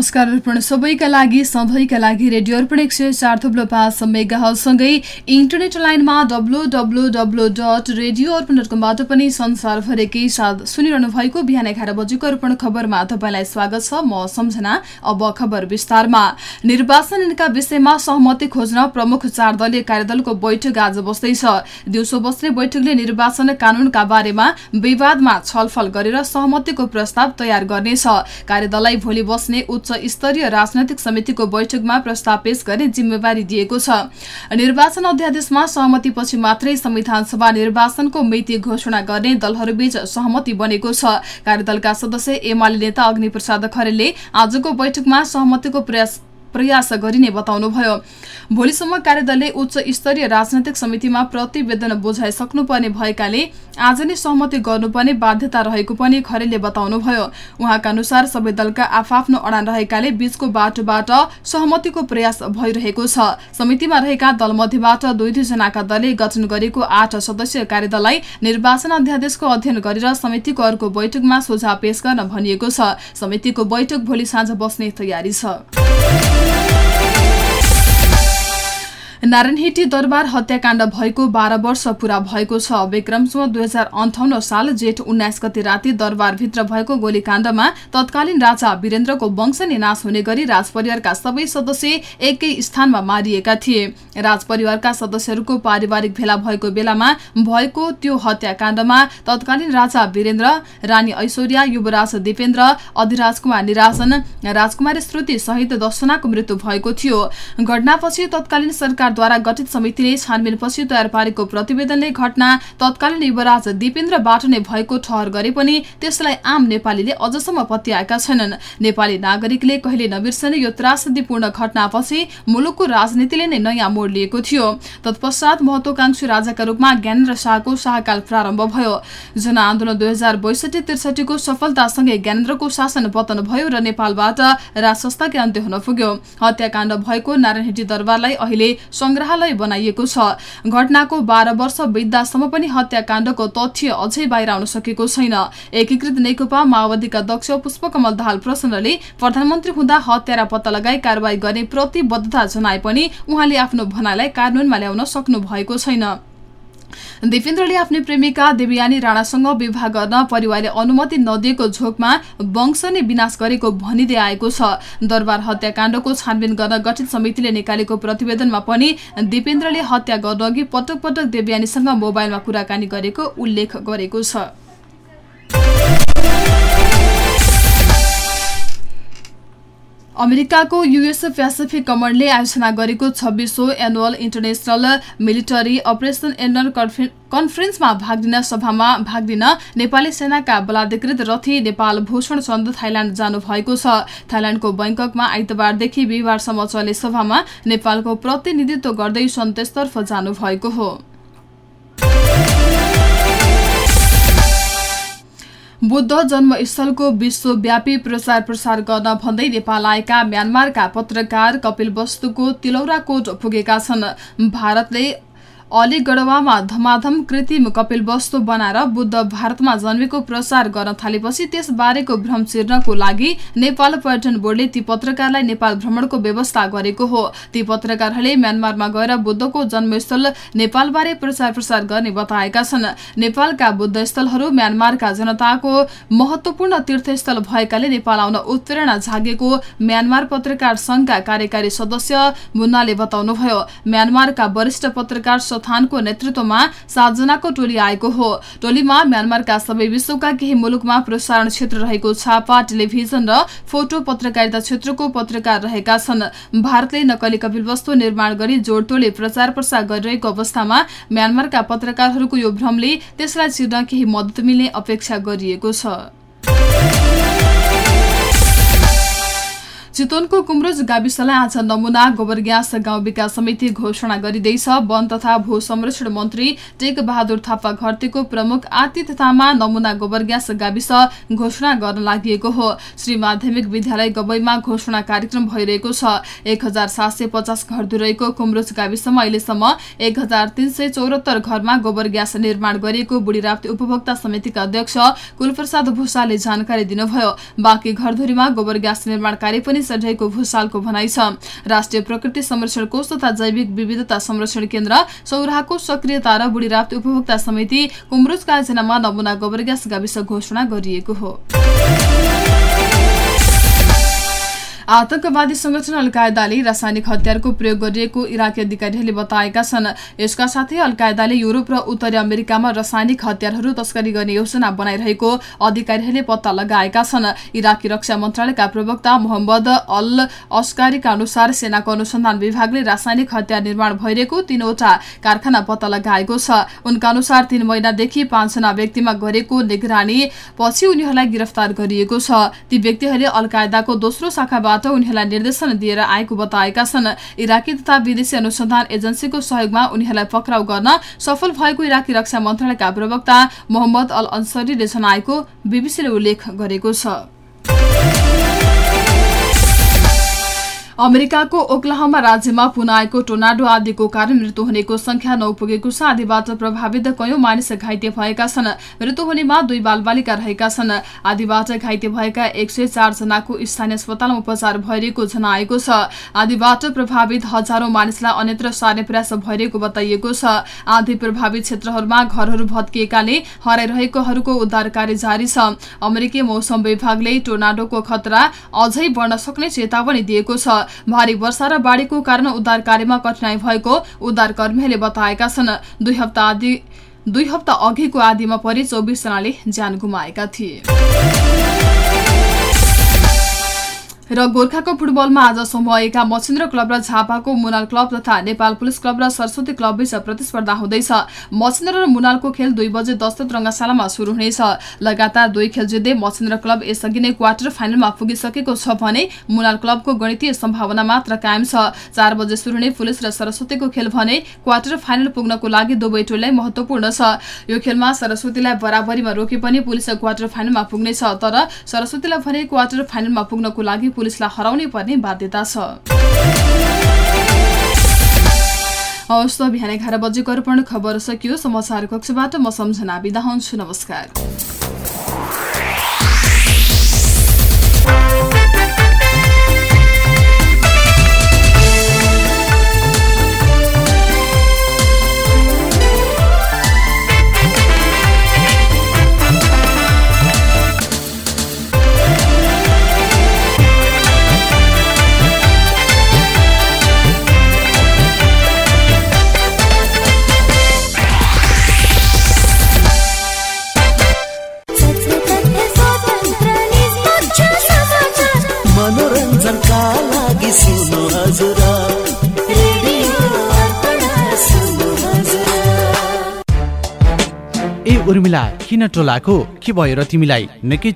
नमस्कार अर्पण सबैका लागि सधैँका लागि रेडियो अर्पण एक सय चार थुप्रो पाँच मेगासँगै इन्टरनेट लाइनमा W W W dot radio Arpan dot कमबाट पनि संसारभरिकै साथ सुनिरहनु भएको बिहान एघार बजेको अर्पण खबरमा तपाईँलाई स्वागत छ। म सम्झना अब खबर विस्तारमा। निर्वाचन ऐनका विषयमा सहमति खोज्न प्रमुख चार दलीय कार्यदलको बैठक आज बस्दैछ दिउँसो बस्ने बैठकले निर्वाचन कानूनका बारेमा विवादमा छलफल गरेर सहमतिको प्रस्ताव तयार गर्नेछ। कार्यदललाई भोलि बस्ने उच्च स्तरीय राजनैतिक समितिको बैठकमा प्रस्ताव पेश गर्ने जिम्मेवारी दिएको छ। निर्वाचन अध्यादेशमा सहमतिपछि मात्रै संविधान सभा निर्वाचनको मिति घोषणा गर्ने दलहरूबीच सहमति बनेको छ। कार्यदलका सदस्य एमाले नेता अग्निप्रसाद खरेलले आजको बैठकमा सहमतिको प्रयास प्रयास गरिने बताउनुभयो। भोलिसम्म कार्यदलले उच्च स्तरीय राजनैतिक समितिमा प्रतिवेदन बुझाइसक्नुपर्ने भएकाले आज नै सहमति गर्नुपर्ने बाध्यता रहेको पनि खरेलले बताउनुभयो। उहाँका अनुसार सबै दलका आफआफ्नो अडान रहेकाले बीचको बाटोबाट सहमतिको प्रयास भइरहेको छ। समितिमा रहेका दलमध्येबाट दुई दुईजनाका दलले गठन गरेको आठ सदस्यीय कार्यदललाई निर्वाचन अध्यादेशको अध्ययन गरेर समितिको अर्को बैठकमा सुझाव पेश गर्न भनिएको छ। समितिको बैठक भोलि साँझ बस्ने तयारी छ। नारायणहिटी दरबार हत्याकाण्ड भएको बाह्र वर्ष पूरा भएको छ। विक्रमसम्म दुई हजार अन्ठाउन्न साल जेठ उन्नाइस गते राति दरबारभित्र भएको गोलीकाण्डमा तत्कालीन राजा वीरेन्द्रको वंश नाश हुने गरी राजपरिवारका सबै सदस्य एकै स्थानमा मारिएका थिए। राजपरिवारका सदस्यहरूको पारिवारिक भेला भएको बेलामा भएको त्यो हत्याकाण्डमा तत्कालीन राजा वीरेन्द्र रानी ऐश्वर्या युवराज दिपेन्द्र अधिराजकुमार निराजन राजकुमारी श्रुति सहित दसजनाको मृत्यु भएको थियो। घटनापछि तत्कालीन सरकार सरकारद्वारा गठित समितिले छानबिनपछि तयार पारेको प्रतिवेदनले घटना तत्कालीन युवराज दिपेन्द्रबाट नै भएको ठहर गरे पनि त्यसलाई आम नेपालीले अझसम्म पत्याएका छैनन्। नेपाली नागरिकले कहिले नबिर्सने यो त्रासदीपूर्ण घटनापछि मुलुकको राजनीतिले नै नयाँ मोड लिएको थियो। तत्पश्चात महत्वाकांक्षी राजाका रूपमा ज्ञानेन्द्र शाहको शाहकाल प्रारम्भ भयो। जनआन्दोलन दुई हजार बैसठी त्रिसठीको सफलतासँगै ज्ञानेन्द्रको शासन पतन भयो र नेपालबाट राजसंस्थाकै अन्त्य हुन पुग्यो। हत्याकाण्ड भएको नारायण दरबारलाई अहिले संग्रहालय बनाइएको छ। घटनाको बाह्र वर्ष बित्दासम्म पनि हत्याकाण्डको तथ्य अझै बाहिर आउन सकेको छैन। एकीकृत नेकपा माओवादीका अध्यक्ष पुष्पकमल दाहाल प्रचण्डले प्रधानमन्त्री हुँदा हत्यारा पत्ता लगाई कारवाही गर्ने प्रतिबद्धता जनाए पनि उहाँले आफ्नो भनाइलाई कानूनमा ल्याउन सक्नु भएको छैन। दिपेन्द्रले आफ्नै प्रेमिका देवयानी राणासँग विवाह गर्न परिवारले अनुमति नदिएको झोकमा वंश नै विनाश गरेको भनिँदै आएको छ। दरबार हत्याकाण्डको छानबिन गर्न गठित समितिले निकालेको प्रतिवेदनमा पनि दिपेन्द्रले हत्या गर्नअघि पटक पटक देवयानीसँग मोबाइलमा कुराकानी गरेको उल्लेख गरेको छ। अमेरिकाको युएस पेसिफिक कमान्डले आयोजना गरेको छब्बिसौँ एनुअल इन्टरनेसनल मिलिटरी अपरेसन एन्डर कन्फरेन्समा भाग लिन सभामा भाग लिन नेपाली सेनाका बलाधिकृत रथी नेपाल भूषण चन्द थाइल्याण्ड जानुभएको छ। थाइल्याण्डको बैङ्ककमा आइतबारदेखि बिहिबारसम्म चले सभामा नेपालको प्रतिनिधित्व गर्दै सन्तेशतर्फ जानुभएको हो। बुद्ध जन्मस्थलको विश्वव्यापी प्रचार प्रसार गर्न भन्दै नेपाल आएका म्यानमारका पत्रकार कपिल वस्तुको तिलौरा कोट पुगेका छन्। भारतले अलिगढवामा धमाधम कृत्रिम कपिल वस्तु बनाएर बुद्ध भारतमा जन्मेको प्रचार गर्न थालेपछि त्यसबारेको भ्रम चिर्नको लागि नेपाल पर्यटन बोर्डले ती पत्रकारलाई नेपाल भ्रमणको व्यवस्था गरेको हो। ती पत्रकारहरूले म्यानमारमा गएर बुद्धको जन्मस्थल नेपालबारे प्रचार प्रसार गर्ने बताएका छन्। नेपालका बुद्धस्थलहरू म्यानमारका जनताको महत्वपूर्ण तीर्थस्थल भएकाले नेपाल आउन उत्प्रेरणा जागेको म्यानमार पत्रकार संघका कार्यकारी सदस्य मुन्नाले बताउनुभयो। म्यानमारका वरिष्ठ पत्रकार थानको नेतृत्वमा सातजनाको टोली आएको हो। टोलीमा म्यानमारका सबै विश्वका केही मुलुकमा प्रसारण क्षेत्र रहेको छापा टेलिभिजन र फोटो पत्रकारिता क्षेत्रको पत्रकार रहेका छन्। भारतले नक्कली कपिल वस्तु निर्माण गरी जोडतोडले प्रचार प्रसार गरिरहेको अवस्थामा म्यानमारका पत्रकारहरूको यो भ्रमले त्यसलाई चिर्न केही मद्दत मिल्ने अपेक्षा गरिएको छ। चितवनको कुम्रोज गाविसलाई आज नमुना गोबर ग्यास गाउँ विकास समिति घोषणा गरिँदैछ। वन तथा भू संरक्षण मन्त्री टेक बहादुर थापा घरतीको प्रमुख आतिथ्यतामा तामा नमुना गोबर ग्यास गाविस घोषणा गर्न लागि हो। श्री माध्यमिक विद्यालय गवैमा घोषणा कार्यक्रम भइरहेको छ। एक हजार सात सय पचास घर रहेको कुम्रोज गाविसमा अहिलेसम्म एक हजार तीन सय चौरात्तर घरमा गोबर ग्यास निर्माण गरिएको बुढी राप्ती उपभोक्ता समितिका अध्यक्ष कुलप्रसाद भूषालले जानकारी दिनुभयो। बाँकी घरधुरीमा गोबर ग्यास निर्माण कार्य पनि पनि चढेको भूषालको भनाइ छ। राष्ट्रिय प्रकृति संरक्षण कोष तथा जैविक विविधता संरक्षण केन्द्र सौराहको सक्रियता र बुढीराप्ती उपभोक्ता समिति कुमरुजका आयोजनामा नमुना गोबर ग्यास गाविस घोषणा गरिएको हो। आतंकवादी संगठन अलकायदाले रासायनिक हतियारको प्रयोग गरिएको इराकी अधिकारीहरूले बताएका छन्। यसका साथै अलकायदाले युरोप र उत्तरी अमेरिकामा रासायनिक हतियारहरू तस्करी गर्ने योजना बनाइरहेको अधिकारीहरूले पत्ता लगाएका छन्। इराकी रक्षा मन्त्रालयका प्रवक्ता मोहम्मद अल अस्कारीका अनुसार सेनाको अनुसन्धान विभागले रासायनिक हतियार निर्माण भइरहेको तीनवटा कारखाना पत्ता लगाएको छ। उनका अनुसार तीन महिनादेखि पाँचजना व्यक्तिमा गरेको निगरानी पछि उनीहरूलाई गिरफ्तार गरिएको छ। ती व्यक्तिहरूले अलकायदाको दोस्रो शाखाबाट बाट उनीहरूलाई निर्देशन दिएर आएको बताएका छन्। इराकी तथा विदेशी अनुसन्धान एजेन्सीको सहयोगमा उनीहरूलाई पक्राउ गर्न सफल भएको इराकी रक्षा मन्त्रालयका प्रवक्ता मोहम्मद अल अन्सरीले जनाएको बीबीसीले उल्लेख गरेको छ। अमेरिकाको ओक्लाहमा राज्यमा पुनः आएको टोर्नाडो आदिको कारण मृत्यु हुनेको संख्या नपुगेको छ आदिबाट प्रभावित कयौं मानिस घाइते भएका छन्। मृत्यु हुनेमा दुई बालबालिका रहेका छन्। आदिबाट घाइते भएका एक सय जनाको स्थानीय अस्पतालमा उपचार भइरहेको जनाएको छ। आदिबाट प्रभावित हजारौं मानिसलाई अन्यत्र सार्ने प्रयास भइरहेको बताइएको छ। आधी प्रभावित क्षेत्रहरूमा घरहरू भत्किएकाले हराइरहेकोहरूको उद्धार कार्य जारी छ। अमेरिकी मौसम विभागले टोर्नाडोको खतरा अझै बढ्न सक्ने चेतावनी दिएको छ। भारी वर्षा र बाढ़ीको कारण उद्धार कार्यमा कठिनाई भएको उद्धार कर्मीहरूले बताएका छन्। दुई हप्ता अघिको आदिमा परि चौबिसजनाले ज्यान गुमाएका थिए। र गोर्खाको फुटबलमा आज समूह मचिन्द्र क्लब र झापाको मुनाल क्लब तथा नेपाल पुलिस क्लब र सरस्वती क्लब बीच प्रतिस्पर्धा हुँदैछ। मचिन्द्र र मुनालको खेल दुई बजे दस्तत रंगशालामा शुरू हुनेछ। लगातार दुई खेल जित्दै मचिन्द्र क्लब यसअघि नै क्वार्टर फाइनलमा पुगिसकेको छ भने मुनाल क्लबको गणितीय सम्भावना मात्र कायम छ। चार बजे शुरू हुने पुलिस र सरस्वतीको खेल भने क्वार्टर फाइनल पुग्नको लागि दुवै टोलीलाई महत्वपूर्ण छ। यो खेलमा सरस्वतीलाई बराबरीमा रोके पनि पुलिस क्वार्टर फाइनलमा पुग्नेछ तर सरस्वतीलाई भने क्वार्टर फाइनलमा पुग्नको लागि पुलिसलाई हराउनै पर्ने बाध्यता छ। हवस् त बिहान एघार बजेको अर्पण खबर सकियो। समाचार कक्षबाट म सम्झना बिदा हुन्छु। नमस्कार। उर्मिला किन टोलाको के भयो र तिमीलाई? निकै